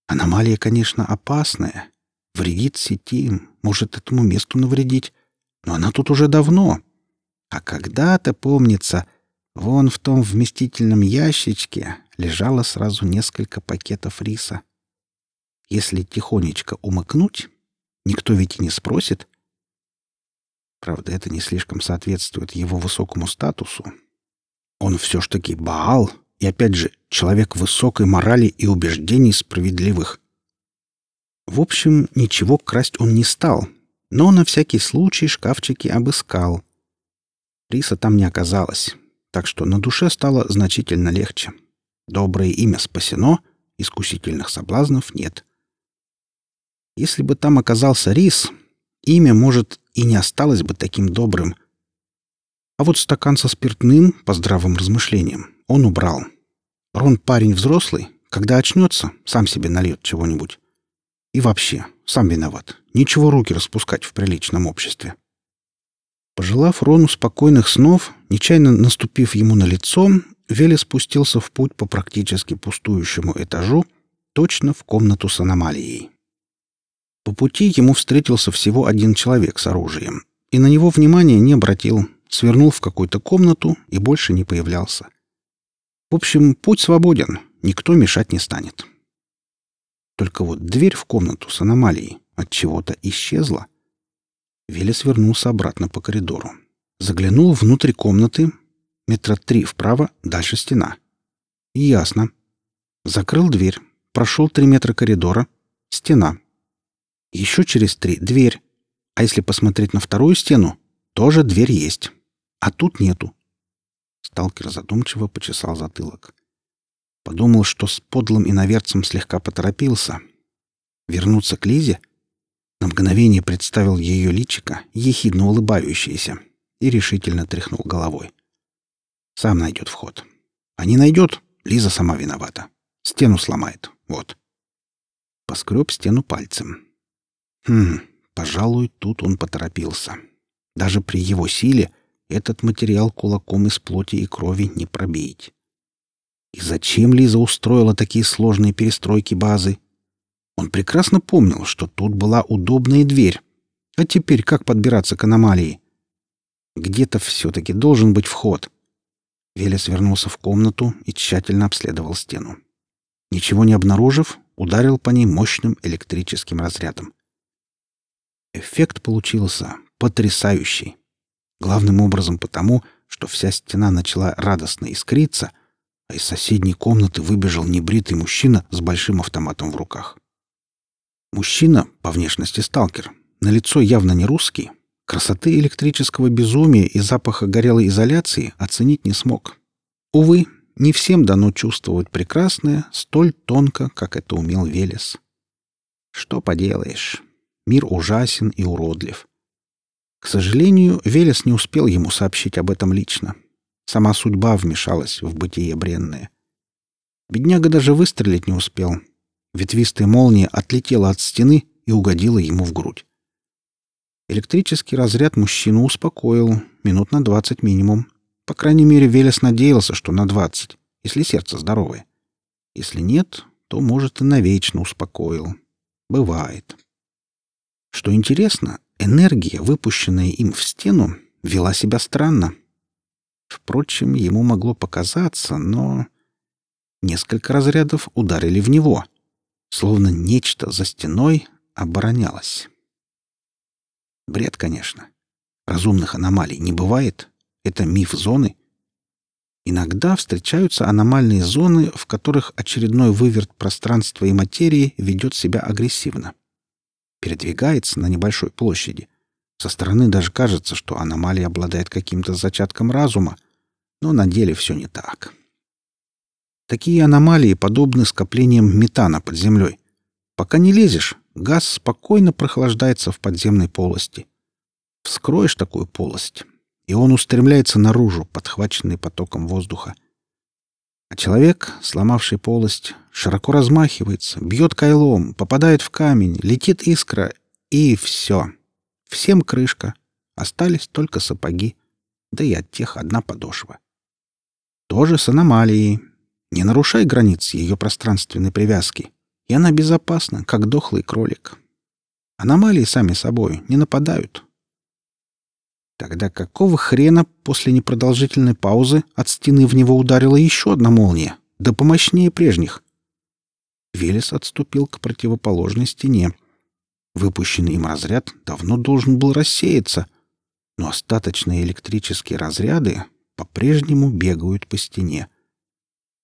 Аномалия, конечно, опасная. Вредит сети, может этому месту навредить, но она тут уже давно. А когда-то, помнится, вон в том вместительном ящичке лежало сразу несколько пакетов риса. Если тихонечко умыкнуть, никто ведь и не спросит. Правда, это не слишком соответствует его высокому статусу. Он все ж таки Баал, и опять же, человек высокой морали и убеждений справедливых. В общем, ничего красть он не стал, но на всякий случай шкафчики обыскал. Риса там не оказалось, так что на душе стало значительно легче. Доброе имя спасено, искусительных соблазнов нет. Если бы там оказался рис, имя, может, и не осталось бы таким добрым. А вот стакан со спиртным, по здравым размышлениям, он убрал. Рон парень взрослый, когда очнется, сам себе нальет чего-нибудь. И вообще, сам виноват. Ничего руки распускать в приличном обществе. Пожелав Рону спокойных снов, нечаянно наступив ему на лицо, Вели спустился в путь по практически пустующему этажу, точно в комнату с аномалией. По пути ему встретился всего один человек с оружием, и на него внимания не обратил, свернул в какую-то комнату и больше не появлялся. В общем, путь свободен, никто мешать не станет. Только вот дверь в комнату с аномалией от чего-то исчезла. Велес вернулся обратно по коридору. Заглянул внутрь комнаты, метра три вправо, дальше стена. Ясно. Закрыл дверь, прошел три метра коридора, стена. Еще через три — дверь. А если посмотреть на вторую стену, тоже дверь есть. А тут нету. Сталкер задумчиво почесал затылок. Подумал, что с подлым иноверцем слегка поторопился. Вернуться к Лизе? На мгновение представил ее личико, ехидно улыбающееся, и решительно тряхнул головой. Сам найдет вход. А не найдет, Лиза сама виновата. Стену сломает. Вот. Поскреб стену пальцем. Хм, пожалуй, тут он поторопился. Даже при его силе этот материал кулаком из плоти и крови не пробить. И зачем Лиза устроила такие сложные перестройки базы? Он прекрасно помнил, что тут была удобная дверь. А теперь как подбираться к аномалии? Где-то все-таки должен быть вход. Велес вернулся в комнату и тщательно обследовал стену. Ничего не обнаружив, ударил по ней мощным электрическим разрядом. Эффект получился потрясающий. Главным образом потому, что вся стена начала радостно искриться, а из соседней комнаты выбежал небритый мужчина с большим автоматом в руках. Мужчина, по внешности сталкер, на лицо явно не русский, красоты электрического безумия и запаха горелой изоляции оценить не смог. Увы, не всем дано чувствовать прекрасное столь тонко, как это умел Велес. Что поделаешь, мир ужасен и уродлив. К сожалению, Велес не успел ему сообщить об этом лично. Сама судьба вмешалась в бытие бренное. Бедняга даже выстрелить не успел, Ветвистая молния отлетела от стены и угодила ему в грудь. Электрический разряд мужчину успокоил, минут на двадцать минимум. По крайней мере, Велес надеялся, что на двадцать, если сердце здоровое. Если нет, то, может, и навечно успокоил. Бывает. Что интересно, энергия, выпущенная им в стену, вела себя странно. Впрочем, ему могло показаться, но... Несколько разрядов ударили в него — словно нечто за стеной оборонялось. Бред, конечно. Разумных аномалий не бывает. Это миф зоны. Иногда встречаются аномальные зоны, в которых очередной выверт пространства и материи ведет себя агрессивно. Передвигается на небольшой площади. Со стороны даже кажется, что аномалия обладает каким-то зачатком разума, но на деле все не так. Такие аномалии подобны скоплениям метана под землей. Пока не лезешь, газ спокойно прохлаждается в подземной полости. Вскроешь такую полость, и он устремляется наружу, подхваченный потоком воздуха. А человек, сломавший полость, широко размахивается, бьет кайлом, попадает в камень, летит искра, и все. Всем крышка. Остались только сапоги, да и от тех одна подошва. Тоже с аномалией, не нарушай границ ее пространственной привязки, и она безопасна, как дохлый кролик. Аномалии сами собой не нападают. Тогда какого хрена после непродолжительной паузы от стены в него ударила еще одна молния, да помощнее прежних? Велес отступил к противоположной стене. Выпущенный им разряд давно должен был рассеяться, но остаточные электрические разряды по-прежнему бегают по стене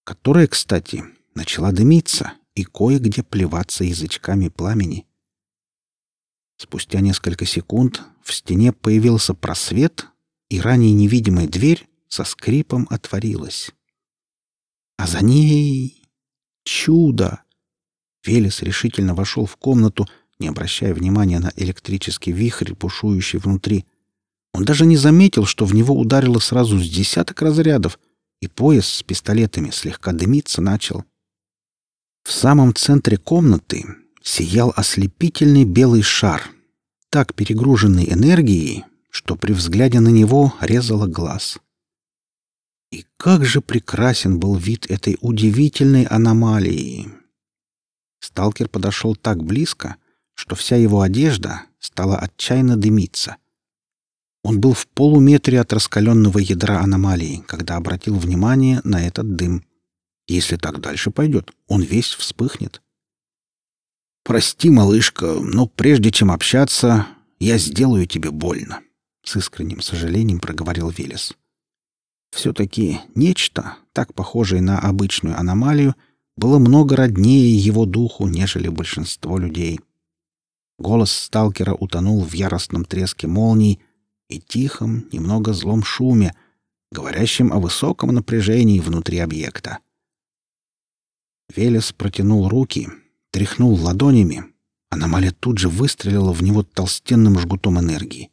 которая, кстати, начала дымиться и кое-где плеваться язычками пламени. Спустя несколько секунд в стене появился просвет, и ранее невидимая дверь со скрипом отворилась. А за ней чудо! Велес решительно вошел в комнату, не обращая внимания на электрический вихрь, бушующий внутри. Он даже не заметил, что в него ударило сразу с десяток разрядов — и пояс с пистолетами слегка дымиться начал. В самом центре комнаты сиял ослепительный белый шар, так перегруженный энергией, что при взгляде на него резало глаз. И как же прекрасен был вид этой удивительной аномалии! Сталкер подошел так близко, что вся его одежда стала отчаянно дымиться. Он был в полуметре от раскаленного ядра аномалии, когда обратил внимание на этот дым. Если так дальше пойдет, он весь вспыхнет. «Прости, малышка, но прежде чем общаться, я сделаю тебе больно», — с искренним сожалением проговорил Велес. Все-таки нечто, так похожее на обычную аномалию, было много роднее его духу, нежели большинство людей. Голос сталкера утонул в яростном треске молний — и тихом, немного злом шуме, говорящем о высоком напряжении внутри объекта. Велес протянул руки, тряхнул ладонями, Аномалия тут же выстрелила в него толстенным жгутом энергии.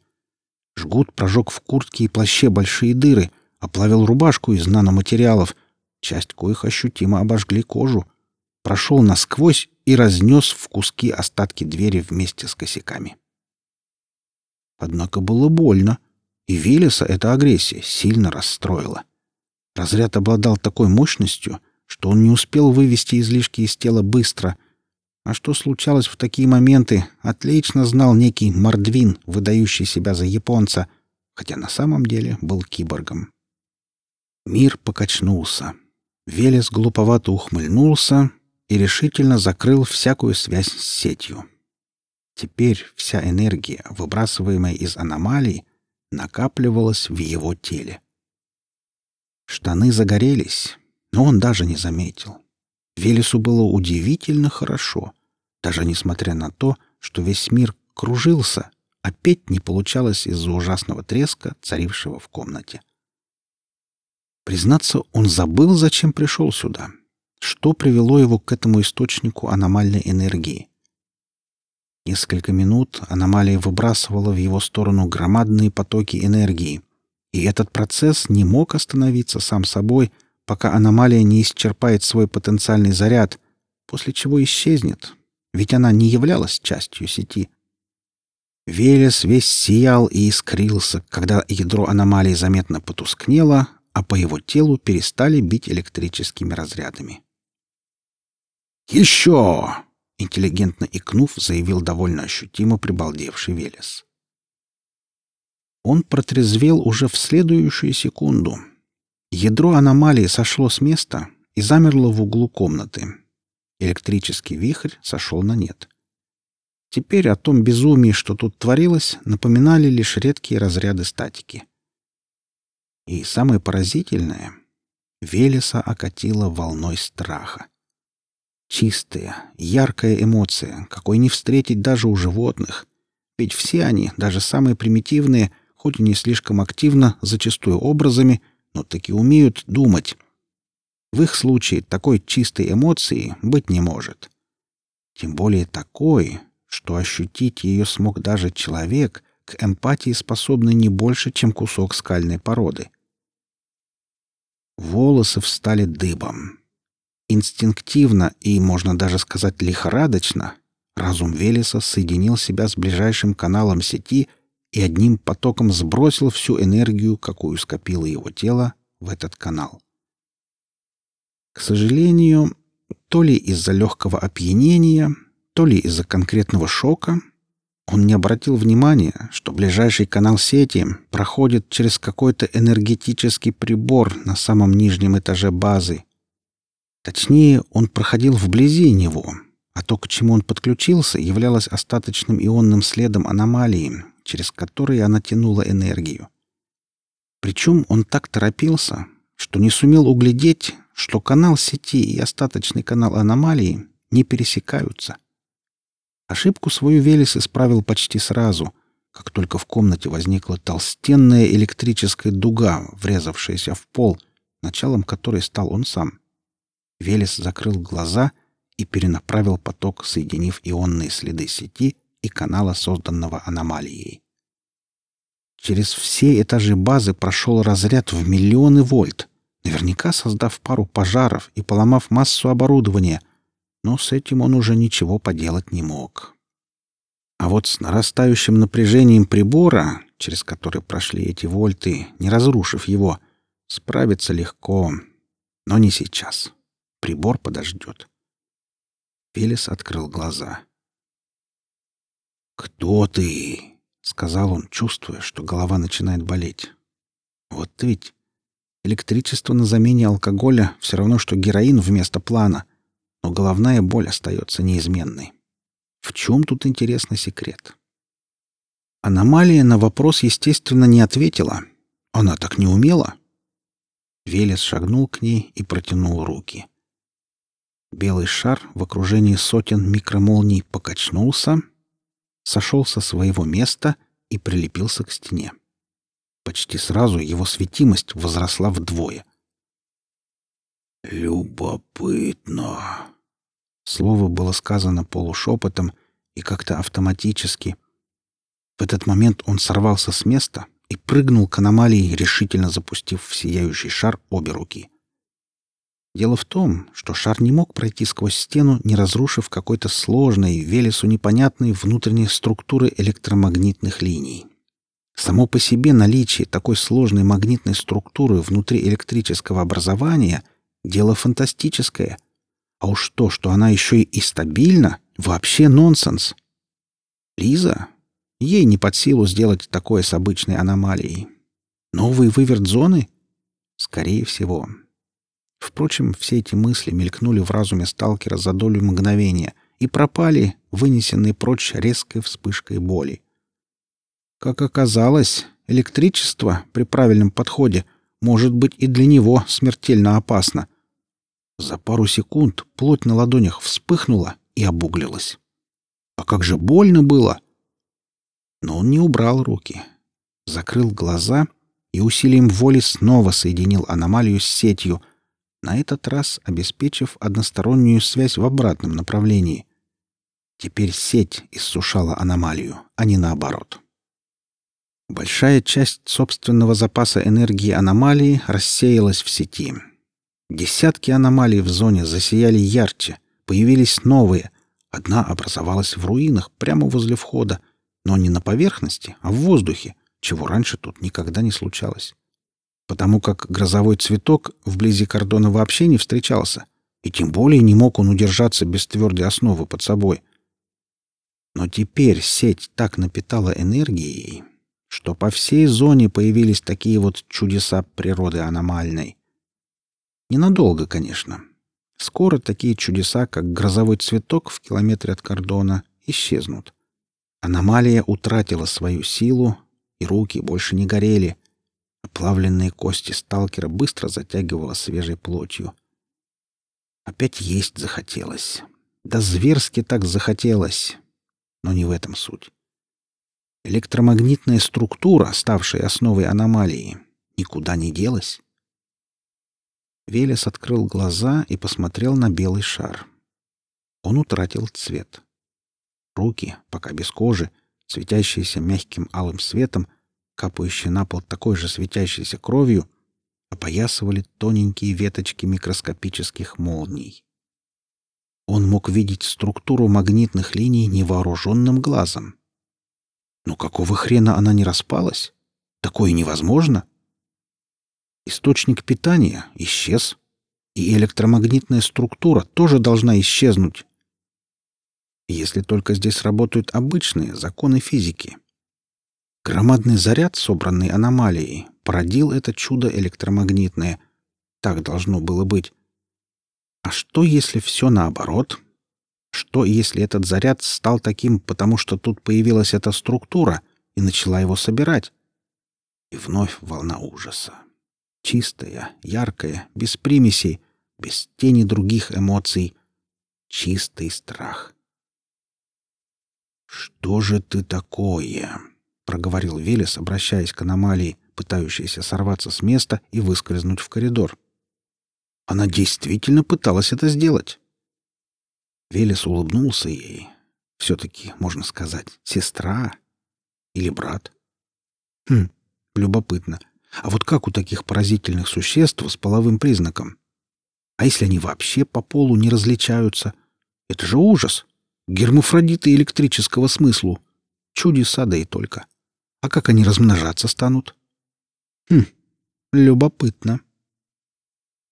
Жгут прожег в куртке и плаще большие дыры, оплавил рубашку из наноматериалов, часть коих ощутимо обожгли кожу, прошел насквозь и разнес в куски остатки двери вместе с косяками. Однако было больно, и Виллиса эта агрессия сильно расстроила. Разряд обладал такой мощностью, что он не успел вывести излишки из тела быстро — а что случалось в такие моменты, отлично знал некий Мордвин, выдающий себя за японца, хотя на самом деле был киборгом. Мир покачнулся. Велес глуповато ухмыльнулся и решительно закрыл всякую связь с сетью. Теперь вся энергия, выбрасываемая из аномалий, накапливалась в его теле. Штаны загорелись, но он даже не заметил. Велесу было удивительно хорошо, даже несмотря на то, что весь мир кружился, а петь не получалось из-за ужасного треска, царившего в комнате. Признаться, он забыл, зачем пришел сюда. Что привело его к этому источнику аномальной энергии? Несколько минут аномалия выбрасывала в его сторону громадные потоки энергии, и этот процесс не мог остановиться сам собой, пока аномалия не исчерпает свой потенциальный заряд, после чего исчезнет, ведь она не являлась частью сети. Велес весь сиял и искрился, когда ядро аномалии заметно потускнело, а по его телу перестали бить электрическими разрядами. «Еще!» — интеллигентно икнув, заявил довольно ощутимо прибалдевший Велес. Он протрезвел уже в следующую секунду — Ядро аномалии сошло с места и замерло в углу комнаты. Электрический вихрь сошел на нет. Теперь о том безумии, что тут творилось, напоминали лишь редкие разряды статики. И самое поразительное — Велеса окатила волной страха. Чистая, яркая эмоция, какой не встретить даже у животных. Ведь все они, даже самые примитивные, хоть и не слишком активно, зачастую образами, но таки умеют думать. В их случае такой чистой эмоции быть не может. Тем более такой, что ощутить ее смог даже человек, к эмпатии способный не больше, чем кусок скальной породы. Волосы встали дыбом. Инстинктивно и, можно даже сказать, лихорадочно разум Велеса соединил себя с ближайшим каналом сети — и одним потоком сбросил всю энергию, какую скопило его тело, в этот канал. К сожалению, то ли из-за легкого опьянения, то ли из-за конкретного шока, он не обратил внимания, что ближайший канал сети проходит через какой-то энергетический прибор на самом нижнем этаже базы. Точнее, он проходил вблизи него, а то, к чему он подключился, являлось остаточным ионным следом аномалии, через которые она тянула энергию. Причем он так торопился, что не сумел углядеть, что канал сети и остаточный канал аномалии не пересекаются. Ошибку свою Велес исправил почти сразу, как только в комнате возникла толстенная электрическая дуга, врезавшаяся в пол, началом которой стал он сам. Велес закрыл глаза и перенаправил поток, соединив ионные следы сети и канала, созданного аномалией. Через все этажи базы прошел разряд в миллионы вольт, наверняка создав пару пожаров и поломав массу оборудования, но с этим он уже ничего поделать не мог. А вот с нарастающим напряжением прибора, через который прошли эти вольты, не разрушив его, справиться легко, но не сейчас. Прибор подождет. Велес открыл глаза. «Кто ты?» — сказал он, чувствуя, что голова начинает болеть. «Вот ведь электричество на замене алкоголя все равно, что героин вместо плана, но головная боль остается неизменной. В чем тут интересный секрет?» Аномалия на вопрос, естественно, не ответила. Она так не умела. Велес шагнул к ней и протянул руки. Белый шар в окружении сотен микромолний покачнулся — сошел со своего места и прилепился к стене. Почти сразу его светимость возросла вдвое. «Любопытно!» Слово было сказано полушепотом, и как-то автоматически. В этот момент он сорвался с места и прыгнул к аномалии, решительно запустив в сияющий шар обе руки. Дело в том, что шар не мог пройти сквозь стену, не разрушив какой-то сложной, Велесу непонятной внутренней структуры электромагнитных линий. Само по себе наличие такой сложной магнитной структуры внутри электрического образования — дело фантастическое. А уж то, что она еще и стабильна, вообще нонсенс. Лиза? Ей не под силу сделать такое с обычной аномалией. Новый выверт зоны? Скорее всего. Впрочем, все эти мысли мелькнули в разуме сталкера за долю мгновения и пропали, вынесенные прочь резкой вспышкой боли. Как оказалось, электричество при правильном подходе может быть и для него смертельно опасно. За пару секунд плоть на ладонях вспыхнула и обуглилась. А как же больно было! Но он не убрал руки. Закрыл глаза и усилием воли снова соединил аномалию с сетью, на этот раз обеспечив одностороннюю связь в обратном направлении. Теперь сеть иссушала аномалию, а не наоборот. Большая часть собственного запаса энергии аномалии рассеялась в сети. Десятки аномалий в зоне засияли ярче, появились новые. Одна образовалась в руинах прямо возле входа, но не на поверхности, а в воздухе, чего раньше тут никогда не случалось. Потому как грозовой цветок вблизи кордона вообще не встречался, и тем более не мог он удержаться без твердой основы под собой. Но теперь сеть так напитала энергией, что по всей зоне появились такие вот чудеса природы аномальной. Ненадолго, конечно. Скоро такие чудеса, как грозовой цветок в километре от кордона, исчезнут. Аномалия утратила свою силу, и руки больше не горели. Оплавленные кости сталкера быстро затягивало свежей плотью. Опять есть захотелось. Да зверски так захотелось. Но не в этом суть. Электромагнитная структура, ставшая основой аномалии, никуда не делась. Велес открыл глаза и посмотрел на белый шар. Он утратил цвет. Руки, пока без кожи, светящиеся мягким алым светом, капающие на пол такой же светящейся кровью, опоясывали тоненькие веточки микроскопических молний. Он мог видеть структуру магнитных линий невооруженным глазом. Но какого хрена она не распалась? Такое невозможно. Источник питания исчез, и электромагнитная структура тоже должна исчезнуть. Если только здесь работают обычные законы физики. Громадный заряд, собранный аномалией, породил это чудо электромагнитное. Так должно было быть. А что, если все наоборот? Что, если этот заряд стал таким, потому что тут появилась эта структура и начала его собирать? И вновь волна ужаса. Чистая, яркая, без примесей, без тени других эмоций. Чистый страх. «Что же ты такое?» — проговорил Велес, обращаясь к аномалии, пытающейся сорваться с места и выскользнуть в коридор. Она действительно пыталась это сделать. Велес улыбнулся ей. Все-таки, можно сказать, сестра или брат. Хм, любопытно. А вот как у таких поразительных существ с половым признаком? А если они вообще по полу не различаются? Это же ужас! Гермафродиты электрического смыслу. Чудеса да и только. А как они размножаться станут? Хм, любопытно.